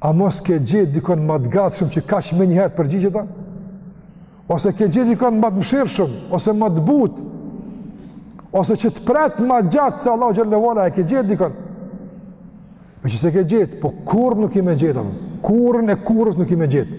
A mos ke gjetë dikon më të gatshëm që kaq menjëherë përgjigjet a? Ose ke gjetë dikon më të mshirëshëm, ose më të butë, ose që të pret më gjatë se Allahu xhele ue ala, a ke gjetë dikon? E që s'e ke gjetë, po kurrë nuk ki me gjetë, kurrën e kurrës nuk ki me gjetë.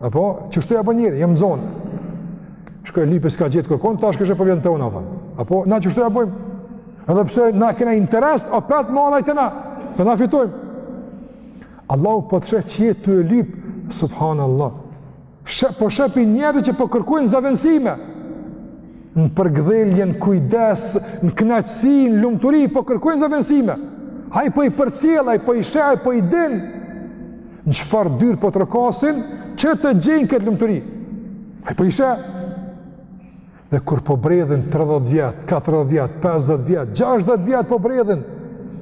Apo, qështu ia bën njeri, jam zonë. Shkoi lypi s'ka gjetë kërkon, tash kthehet e po vjen te unë, apo. Apo, na qështu ia bëjmë. Edhe pse na kena interes, opet ma anaj te na, te na fitojmë. Allahu po të sheh që je tu e lypë, subhanallah. Sheh, po sheh pi njerëzve që po kërkojnë zëvendësime. Në përkëdhelje, në kujdes, në knaqësi, në lumturi, po kërkojnë zëvendësime. Ai po i përcjell, ai po i sheh, ai po i din. Në çfarë dyer po trokasin, që të gjejnë këtë lumturi. Ai po i sheh. Dhe kur po bredhin 30 vjet, 40 vjet, 50 vjet, 60 vjet po bredhin,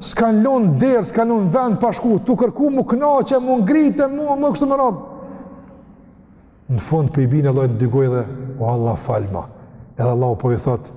s'kanë lonë derë, s'kanë lonë vend pa shku, tu kërku m'u knaqë, m'u ngritë, mu, mu kështu me radhë. Në fund prapë po i bien Allahut në dy gunj dhe, o Allah falma. Edhe Allah po i thotë,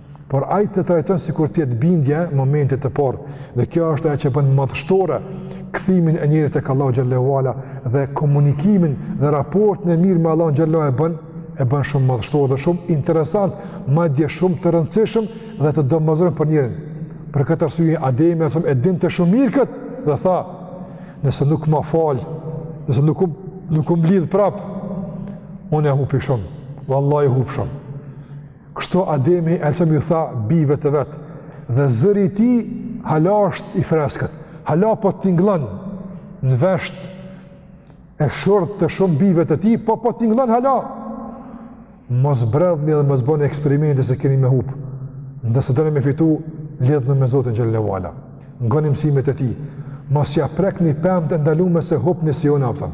por ai të trajton sikur të jetë bindja e momentit të parë. Dhe kjo është ajo që bën madhështore kthimin e njerit tek Allahu xhelle ve ala dhe komunikimin dhe raportin e mirë me Allahun xhelle ve ala e bën e bën shumë madhështor dhe shumë interesant, madje shumë të rëndësishëm dhe të domosdoshëm për njerin. Për këtë arsye Ademi alejhi selam e dinte shumë mirë kët dhe tha, nëse nuk më fal, nëse nuk nuk më lidh prap, unë e hupi shumë. Vallahi hup shumë. Kështu Ademi alejhi selam ju tha bijve të vet, dhe zëri i tij hala është i freskët, hala po tingëllon në vesht e shurdh të shumë bijve të tij, po po tingëllon hala. Mos bredhni dhe mos bëni eksperimente se keni me hup. Nëse doni me fitu, lidhni me Zotin xhelle ve ala. Ngoni mësimet e tij. Mos ia prekni pemët e ndalume se hupni si unë, a kupton.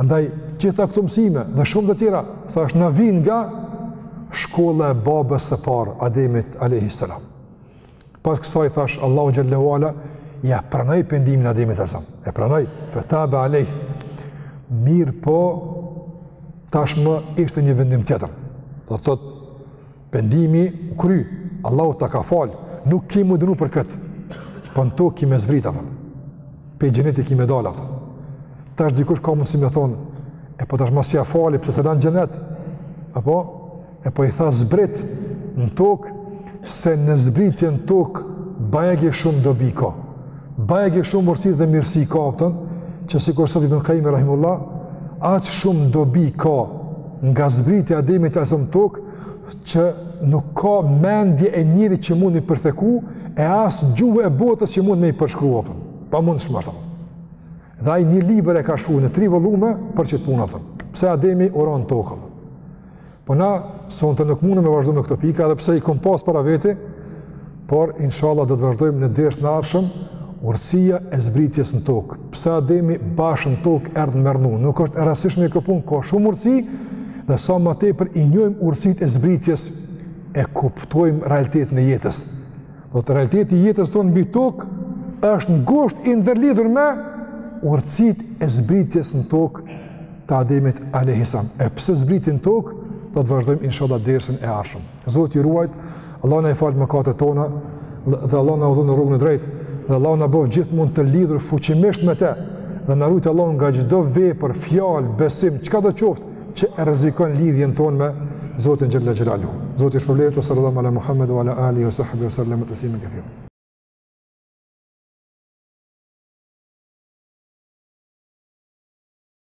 Andaj, gjitha këto mësime dhe shumë të tjera, thash na vijnë nga shkolla e babës së parë, Ademit a.s. Pas kësaj, thash, Allahu xhelle ve ala, ia pranoi pendimin e Ademit a.s. E pranoi, fe tabe alejhi. Mirëpo, tashmë ishte një vendim tjetër. Do të thotë, Pendimi u kry, Allahu ta ka fal, nuk ke me u dënu për këtë, po në tokë ki me zbrit, a kupton. Pe xheneti ki me dal, a kupton. Tash dikush ka mundësi me thonë, e po tash masi ia fali, pse s'e la në xhenet, apo, e po i tha zbrit në tokë, se në zbritje në tokë, bajagi shumë dobi ka, bajagi shumë urësi dhe mirësi ka, a kupton, që sikur thot Ibnul Kajimi, rahimullah, aq shumë dobi ka, nga zbritja e Ademit alejhi selam n'tokë, që nuk ka mendje e njerit që mund me i përtheku, e as gjuhë e botës që mund me i përshkru, a kupton. Pamundshme, a kupton. Dhe ai një libër e ka shkru në tri vollume për qet punë, a kupton. Pse Ademi uron tokë, a kupton. Po na sonte nuk mundë me vazhdu me këto pika, edhe pse i kom pas para veti, Por inshallah do të vazhdojmë në dersin e ardhshëm urësia e zbritjes në tokë. Pse Ademi bash në tokë erdh me rrnu? Nuk është e rastsishme kjo punë, ka shumë urësi, dhe sa ma tepër i njojmë urësit e zbritjes, e kuptojmë realitetin e jetës. Do thot realiteti i jetës tonë mbi tokë, është ngusht i ndërlidhur me urësit e zbritjes në tokë të Ademit alejhi selam. E pse zbriti në tokë, do të vazhdojmë inshallah dersin e ardhshëm. Zoti ju ruajt, Allahu na i falt mëkatet tona dhe Allahu na udhëzoft në rrugën e drejtë dhe Allahu na bëft gjithmonë të lidhur fuqimisht me të dhe na ruajt Allahu nga çdo vepër, fjalë, besim, çkado qoftë që e rrezikon lidhjen tonë me Zotin xhelle xhelaluhu. Zoti ju shpërbleft wa salli Allahumma ala Muhammed wa ala alihi wa sahbihi wa sallim tasliman kathira.